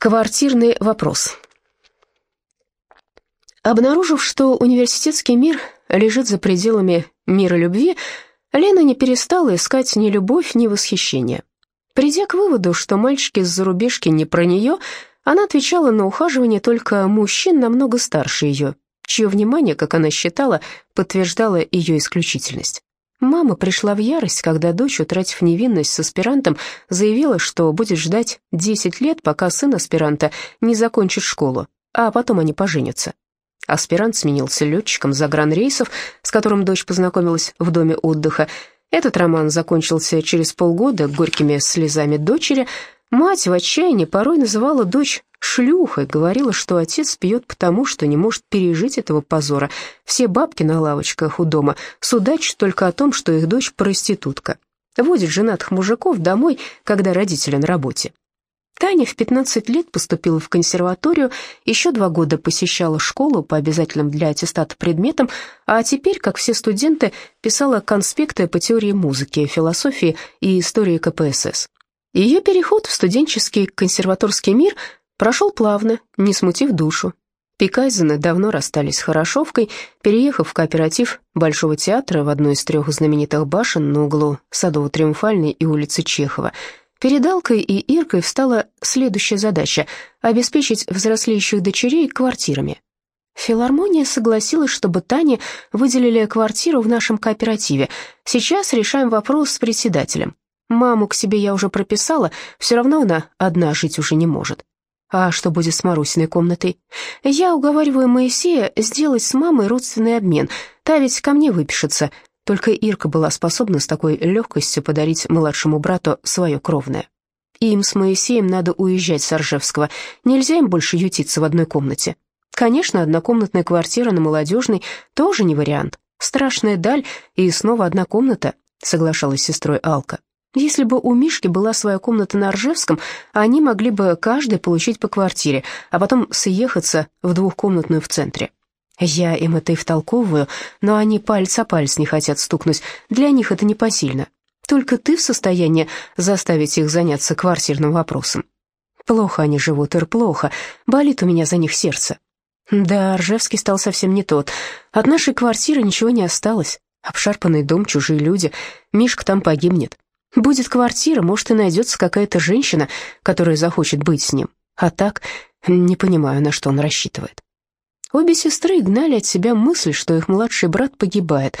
Квартирный вопрос. Обнаружив, что университетский мир лежит за пределами мира любви, Лена не перестала искать ни любовь, ни восхищение. Придя к выводу, что мальчики с зарубежки не про нее, она отвечала на ухаживание только мужчин намного старше ее, чье внимание, как она считала, подтверждало ее исключительность. Мама пришла в ярость, когда дочь, утратив невинность с аспирантом, заявила, что будет ждать 10 лет, пока сын аспиранта не закончит школу, а потом они поженятся. Аспирант сменился летчиком загранрейсов, с которым дочь познакомилась в доме отдыха. Этот роман закончился через полгода горькими слезами дочери. Мать в отчаянии порой называла дочь шлюхой, говорила, что отец пьет потому, что не может пережить этого позора. Все бабки на лавочках у дома судачат только о том, что их дочь проститутка. Водит женатых мужиков домой, когда родители на работе. Таня в 15 лет поступила в консерваторию, еще два года посещала школу по обязательным для аттестата предметам, а теперь, как все студенты, писала конспекты по теории музыки, философии и истории КПСС. Ее переход в студенческий консерваторский мир Прошел плавно, не смутив душу. Пикайзены давно расстались с Хорошовкой, переехав в кооператив Большого театра в одну из трех знаменитых башен на углу Садово-Триумфальной и улицы Чехова. Перед Алкой и Иркой встала следующая задача – обеспечить взрослеющих дочерей квартирами. Филармония согласилась, чтобы Тане выделили квартиру в нашем кооперативе. Сейчас решаем вопрос с председателем. Маму к себе я уже прописала, все равно она одна жить уже не может. А что будет с Марусиной комнатой? Я уговариваю Моисея сделать с мамой родственный обмен. Та ведь ко мне выпишется. Только Ирка была способна с такой легкостью подарить младшему брату свое кровное. Им с Моисеем надо уезжать с Оржевского. Нельзя им больше ютиться в одной комнате. Конечно, однокомнатная квартира на Молодежной тоже не вариант. Страшная даль и снова одна комната, соглашалась с сестрой Алка. Если бы у Мишки была своя комната на Ржевском, они могли бы каждый получить по квартире, а потом съехаться в двухкомнатную в центре. Я им это и втолковываю, но они палец о палец не хотят стукнуть, для них это непосильно. Только ты в состоянии заставить их заняться квартирным вопросом. Плохо они живут, Ир, плохо, болит у меня за них сердце. Да, Ржевский стал совсем не тот. От нашей квартиры ничего не осталось. Обшарпанный дом, чужие люди. Мишка там погибнет. Будет квартира, может, и найдется какая-то женщина, которая захочет быть с ним. А так, не понимаю, на что он рассчитывает. Обе сестры гнали от себя мысль, что их младший брат погибает.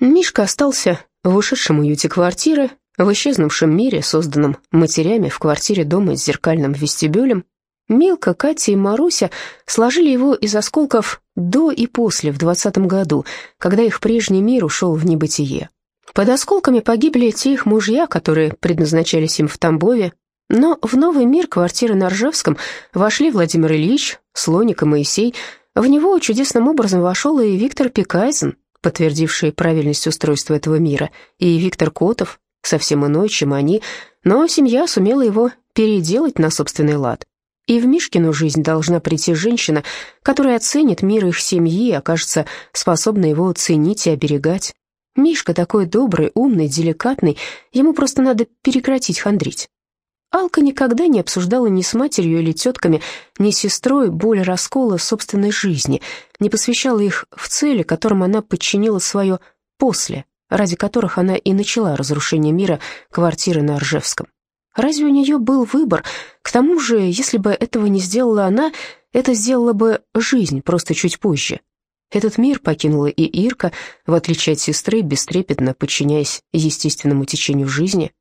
Мишка остался в ушедшем уюте квартиры, в исчезнувшем мире, созданном матерями в квартире дома с зеркальным вестибюлем. Милка, Катя и Маруся сложили его из осколков до и после, в двадцатом году, когда их прежний мир ушел в небытие. Под осколками погибли те их мужья, которые предназначались им в Тамбове, но в новый мир квартиры на Ржевском вошли Владимир Ильич, Слоник и Моисей. В него чудесным образом вошел и Виктор Пикайзен, подтвердивший правильность устройства этого мира, и Виктор Котов, совсем иной, чем они, но семья сумела его переделать на собственный лад. И в Мишкину жизнь должна прийти женщина, которая оценит мир их семьи и окажется способна его ценить и оберегать. Мишка такой добрый, умный, деликатный, ему просто надо прекратить хандрить. Алка никогда не обсуждала ни с матерью или тетками, ни с сестрой боль раскола собственной жизни, не посвящала их в цели, которым она подчинила свое «после», ради которых она и начала разрушение мира квартиры на Ржевском. Разве у нее был выбор? К тому же, если бы этого не сделала она, это сделала бы жизнь, просто чуть позже. Этот мир покинула и Ирка, в отличие от сестры, бестрепетно подчиняясь естественному течению жизни.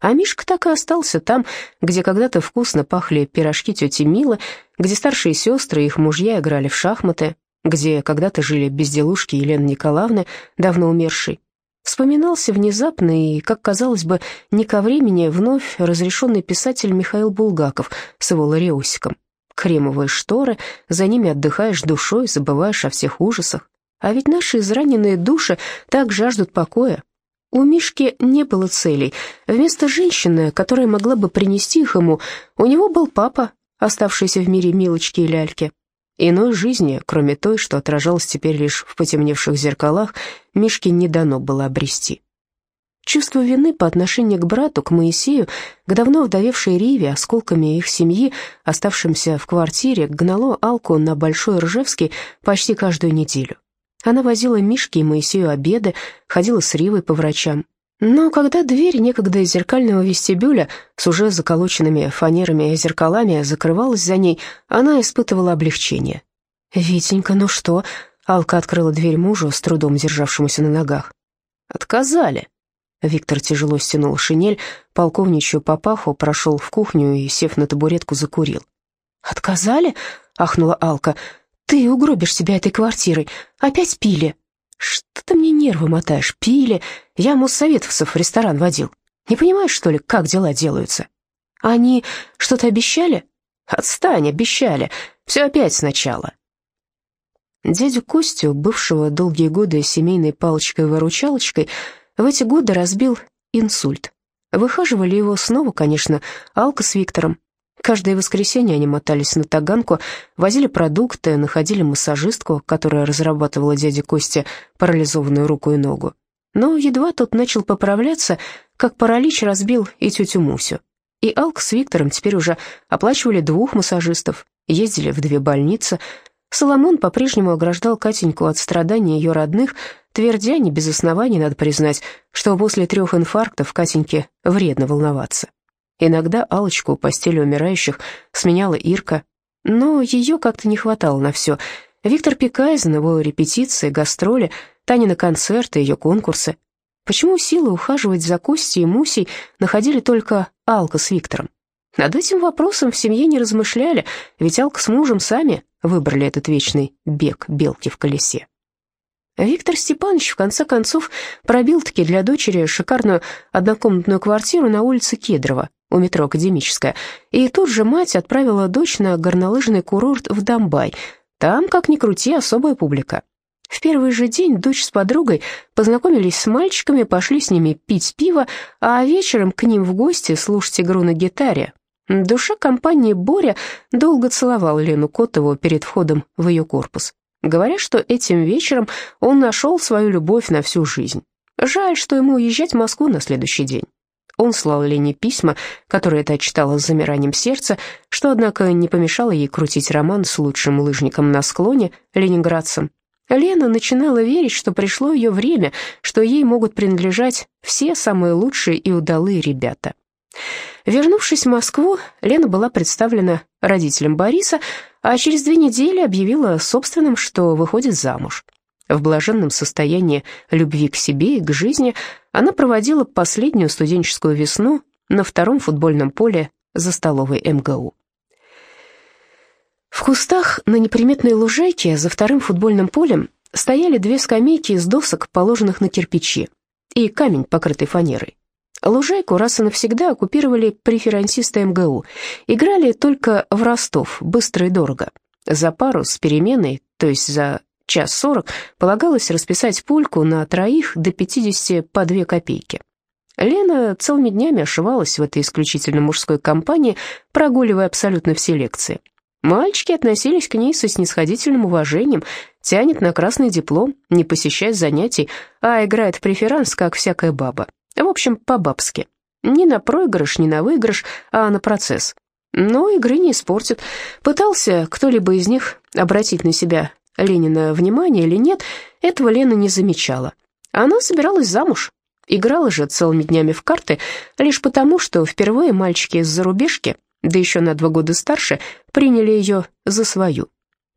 А Мишка так и остался там, где когда-то вкусно пахли пирожки тети Милы, где старшие сестры и их мужья играли в шахматы, где когда-то жили безделушки Елены Николаевны, давно умершей. Вспоминался внезапно и, как казалось бы, не ко времени вновь разрешенный писатель Михаил Булгаков с его Лариосиком кремовые шторы, за ними отдыхаешь душой, забываешь о всех ужасах. А ведь наши израненные души так жаждут покоя. У Мишки не было целей. Вместо женщины, которая могла бы принести их ему, у него был папа, оставшийся в мире Милочки и Ляльки. Иной жизни, кроме той, что отражалась теперь лишь в потемневших зеркалах, Мишке не дано было обрести. Чувство вины по отношению к брату, к Моисею, к давно вдовевшей Риве, осколками их семьи, оставшимся в квартире, гнало Алку на Большой Ржевский почти каждую неделю. Она возила Мишке и Моисею обеды, ходила с Ривой по врачам. Но когда дверь некогда зеркального вестибюля с уже заколоченными фанерами и зеркалами закрывалась за ней, она испытывала облегчение. «Витенька, ну что?» Алка открыла дверь мужу, с трудом державшемуся на ногах. «Отказали». Виктор тяжело стянул шинель, полковничью папаху, прошел в кухню и, сев на табуретку, закурил. «Отказали?» — ахнула Алка. «Ты угробишь себя этой квартирой. Опять пили». «Что ты мне нервы мотаешь? Пили. Я моссоветовцев в ресторан водил. Не понимаешь, что ли, как дела делаются?» «Они что-то обещали?» «Отстань, обещали. Все опять сначала». Дядю Костю, бывшего долгие годы семейной палочкой-выручалочкой, в эти годы разбил инсульт. Выхаживали его снова, конечно, Алка с Виктором. Каждое воскресенье они мотались на Таганку, возили продукты, находили массажистку, которая разрабатывала дяде Косте парализованную руку и ногу. Но едва тот начал поправляться, как паралич разбил и тетю Мусю. И Алка с Виктором теперь уже оплачивали двух массажистов, ездили в две больницы, Соломон по-прежнему ограждал Катеньку от страданий ее родных, твердя, не без оснований, надо признать, что после трех инфарктов Катеньке вредно волноваться. Иногда алочку у постели умирающих сменяла Ирка, но ее как-то не хватало на все. Виктор Пикайзен, его репетиции, гастроли, Танины концерты, ее конкурсы. Почему силы ухаживать за Костей и Мусей находили только Алка с Виктором? Над этим вопросом в семье не размышляли, ведь Алка с мужем сами выбрали этот вечный бег белки в колесе. Виктор Степанович в конце концов пробил-таки для дочери шикарную однокомнатную квартиру на улице Кедрова, у метро Академическая, и тут же мать отправила дочь на горнолыжный курорт в Домбай. Там, как ни крути, особая публика. В первый же день дочь с подругой познакомились с мальчиками, пошли с ними пить пиво, а вечером к ним в гости слушать игру на гитаре, Душа компании Боря долго целовал Лену Котову перед входом в ее корпус, говоря, что этим вечером он нашел свою любовь на всю жизнь. Жаль, что ему уезжать в Москву на следующий день. Он слал Лене письма, которые та читала с замиранием сердца, что, однако, не помешало ей крутить роман с лучшим лыжником на склоне, ленинградцем. Лена начинала верить, что пришло ее время, что ей могут принадлежать все самые лучшие и удалые ребята. Вернувшись в Москву, Лена была представлена родителям Бориса, а через две недели объявила собственным, что выходит замуж. В блаженном состоянии любви к себе и к жизни она проводила последнюю студенческую весну на втором футбольном поле за столовой МГУ. В кустах на неприметной лужайке за вторым футбольным полем стояли две скамейки из досок, положенных на кирпичи, и камень, покрытый фанерой. Лужайку раз и навсегда оккупировали преферансисты МГУ. Играли только в Ростов, быстро и дорого. За пару с переменой, то есть за час сорок, полагалось расписать пульку на троих до 50 по две копейки. Лена целыми днями ошивалась в этой исключительно мужской компании, прогуливая абсолютно все лекции. Мальчики относились к ней со снисходительным уважением, тянет на красный диплом, не посещает занятий, а играет в преферанс, как всякая баба. В общем, по-бабски. Не на проигрыш, не на выигрыш, а на процесс. Но игры не испортит. Пытался кто-либо из них обратить на себя Ленина внимание или нет, этого Лена не замечала. Она собиралась замуж. Играла же целыми днями в карты, лишь потому, что впервые мальчики из зарубежки, да еще на два года старше, приняли ее за свою.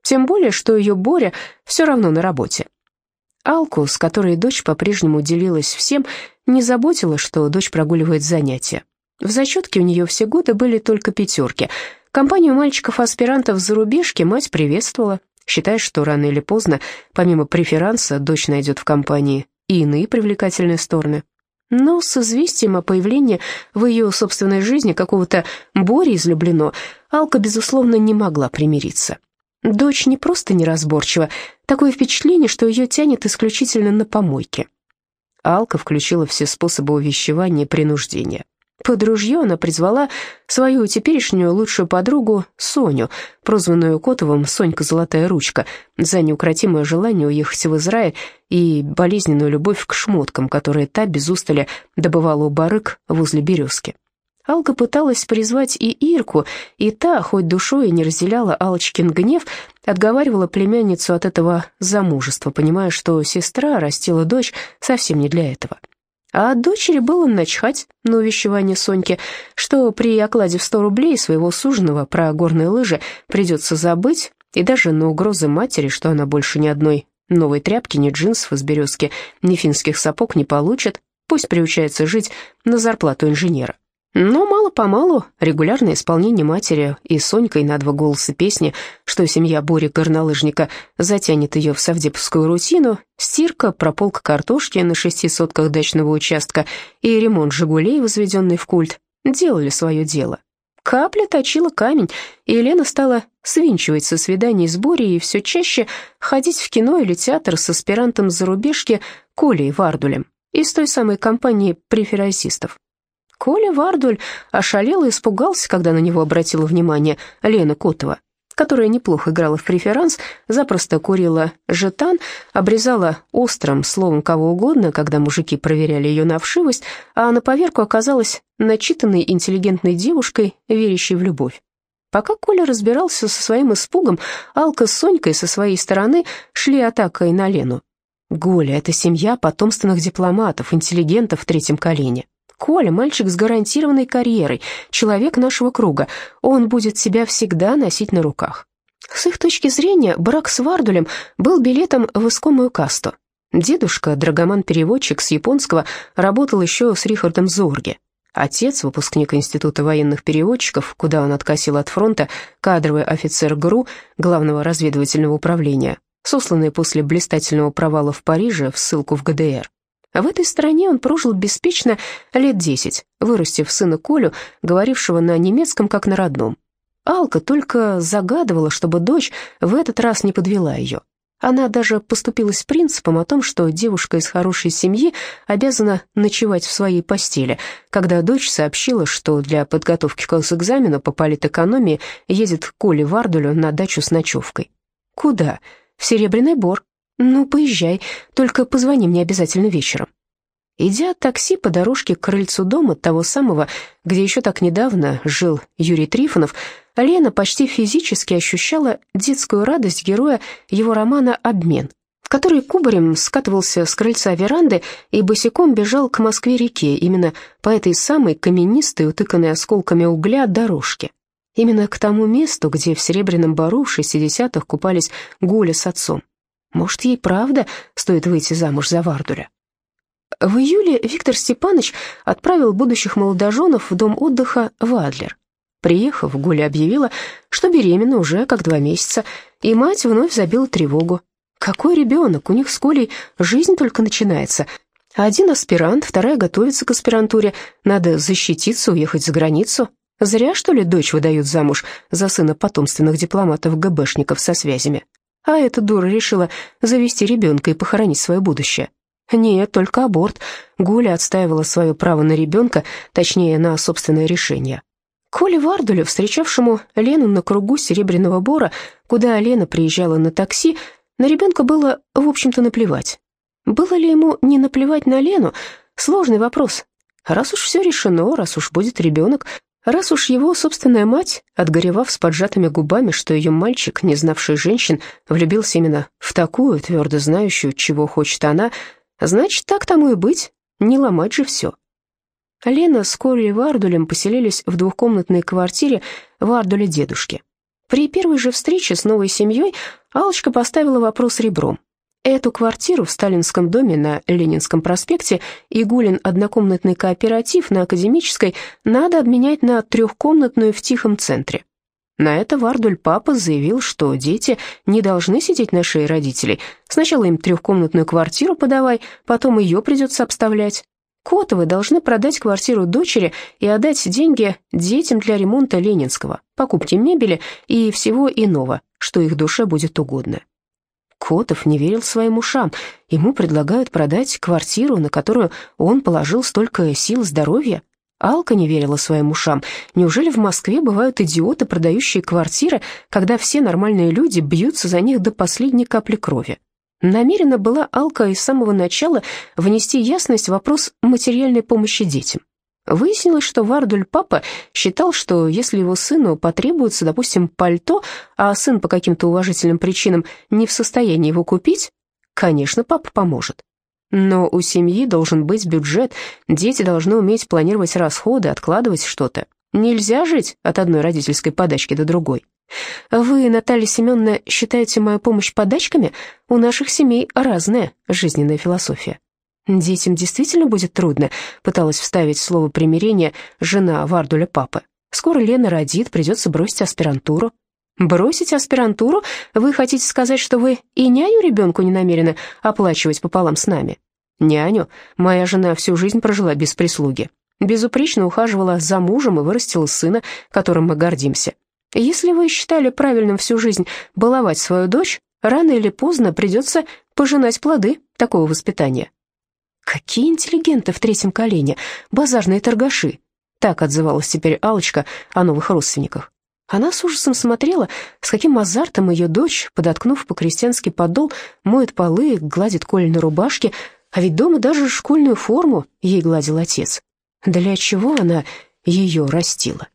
Тем более, что ее Боря все равно на работе. Алку, с которой дочь по-прежнему делилась всем, не заботила, что дочь прогуливает занятия. В зачетке у нее все годы были только пятерки. Компанию мальчиков-аспирантов за рубежки мать приветствовала, считая, что рано или поздно, помимо преферанса, дочь найдет в компании и иные привлекательные стороны. Но с известием о появлении в ее собственной жизни какого-то Бори излюблено, Алка, безусловно, не могла примириться. Дочь не просто неразборчива, такое впечатление, что ее тянет исключительно на помойке. Алка включила все способы увещевания и принуждения. Под ружье она призвала свою теперешнюю лучшую подругу Соню, прозванную Котовым «Сонька Золотая ручка», за неукротимое желание уехать в Израиль и болезненную любовь к шмоткам, которые та без устали добывала у барык возле березки. Алка пыталась призвать и Ирку, и та, хоть душой и не разделяла Алочкин гнев, отговаривала племянницу от этого замужества, понимая, что сестра растила дочь совсем не для этого. А дочери было начхать на увещевание Соньки, что при окладе в сто рублей своего суженого про горные лыжи придется забыть, и даже на угрозы матери, что она больше ни одной новой тряпки, ни джинсов из березки, ни финских сапог не получит, пусть приучается жить на зарплату инженера. Но мало-помалу регулярное исполнение матери и Сонькой на два голоса песни, что семья Бори горнолыжника затянет ее в совдеповскую рутину, стирка, прополка картошки на шести сотках дачного участка и ремонт «Жигулей», возведенный в культ, делали свое дело. Капля точила камень, и Елена стала свинчивать со свиданий с Борей и все чаще ходить в кино или театр с аспирантом зарубежки Колей Вардулем из той самой компании преферансистов. Коля Вардуль ошалел и испугался, когда на него обратила внимание Лена Котова, которая неплохо играла в преферанс, запросто курила жетан, обрезала острым словом кого угодно, когда мужики проверяли ее на вшивость, а на поверку оказалась начитанной интеллигентной девушкой, верящей в любовь. Пока Коля разбирался со своим испугом, Алка с Сонькой со своей стороны шли атакой на Лену. Голя — это семья потомственных дипломатов, интеллигентов в третьем колене. Коля — мальчик с гарантированной карьерой, человек нашего круга. Он будет себя всегда носить на руках. С их точки зрения, брак с Вардулем был билетом в искомую касту. Дедушка, драгоман-переводчик с японского, работал еще с Рихардом Зорге. Отец, выпускник Института военных переводчиков, куда он откосил от фронта, кадровый офицер ГРУ, главного разведывательного управления, сосланный после блистательного провала в Париже в ссылку в ГДР. А в этой стране он прожил беспечно лет десять, вырастив сына Колю, говорившего на немецком как на родном. Алка только загадывала, чтобы дочь в этот раз не подвела ее. Она даже поступилась принципом о том, что девушка из хорошей семьи обязана ночевать в своей постели, когда дочь сообщила, что для подготовки к экзамену по политэкономии едет к Коле Вардулю на дачу с ночевкой. Куда? В Серебряный Бор. «Ну, поезжай, только позвони мне обязательно вечером». Идя от такси по дорожке к крыльцу дома, того самого, где еще так недавно жил Юрий Трифонов, Лена почти физически ощущала детскую радость героя его романа «Обмен», в который кубарем скатывался с крыльца веранды и босиком бежал к Москве-реке, именно по этой самой каменистой, утыканной осколками угля дорожке. Именно к тому месту, где в Серебряном Бару в 60-х купались Гуля с отцом. Может, ей правда стоит выйти замуж за Вардуля? В июле Виктор Степанович отправил будущих молодоженов в дом отдыха в Адлер. Приехав, Гуля объявила, что беременна уже как два месяца, и мать вновь забила тревогу. Какой ребенок? У них с Колей жизнь только начинается. Один аспирант, вторая готовится к аспирантуре. Надо защититься, уехать за границу. Зря, что ли, дочь выдают замуж за сына потомственных дипломатов-ГБшников со связями. А эта дура решила завести ребенка и похоронить свое будущее. Нет, только аборт. Гуля отстаивала свое право на ребенка, точнее, на собственное решение. Коле Вардулю, встречавшему Лену на кругу Серебряного Бора, куда Лена приезжала на такси, на ребенка было, в общем-то, наплевать. Было ли ему не наплевать на Лену? Сложный вопрос. Раз уж все решено, раз уж будет ребенок, Раз уж его собственная мать, отгоревав с поджатыми губами, что ее мальчик, не знавший женщин, влюбился именно в такую, твердо знающую, чего хочет она, значит, так тому и быть, не ломать же все. Лена с Колей Вардулем поселились в двухкомнатной квартире Вардуля дедушки. При первой же встрече с новой семьей Алочка поставила вопрос ребром. Эту квартиру в сталинском доме на Ленинском проспекте и Гулин однокомнатный кооператив на Академической надо обменять на трехкомнатную в Тихом центре. На это Вардуль папа заявил, что дети не должны сидеть на шее родителей. Сначала им трехкомнатную квартиру подавай, потом ее придется обставлять. Котовы должны продать квартиру дочери и отдать деньги детям для ремонта Ленинского, покупки мебели и всего иного, что их душе будет угодно. Котов не верил своим ушам. Ему предлагают продать квартиру, на которую он положил столько сил и здоровья. Алка не верила своим ушам. Неужели в Москве бывают идиоты, продающие квартиры, когда все нормальные люди бьются за них до последней капли крови? Намерена была Алка из самого начала внести ясность в вопрос материальной помощи детям. Выяснилось, что Вардуль папа считал, что если его сыну потребуется, допустим, пальто, а сын по каким-то уважительным причинам не в состоянии его купить, конечно, папа поможет. Но у семьи должен быть бюджет, дети должны уметь планировать расходы, откладывать что-то. Нельзя жить от одной родительской подачки до другой. Вы, Наталья Семеновна, считаете мою помощь подачками? У наших семей разная жизненная философия. Детям действительно будет трудно, пыталась вставить слово примирения жена Вардуля папы. Скоро Лена родит, придется бросить аспирантуру. Бросить аспирантуру? Вы хотите сказать, что вы и няню ребенку не намерены оплачивать пополам с нами? Няню моя жена всю жизнь прожила без прислуги. Безупречно ухаживала за мужем и вырастила сына, которым мы гордимся. Если вы считали правильным всю жизнь баловать свою дочь, рано или поздно придется пожинать плоды такого воспитания. Какие интеллигенты в третьем колене, базарные торгаши. Так отзывалась теперь алочка о новых родственниках. Она с ужасом смотрела, с каким азартом ее дочь, подоткнув по-крестьянски подол, моет полы, гладит Коль на рубашке, а ведь дома даже школьную форму ей гладил отец. Для чего она ее растила?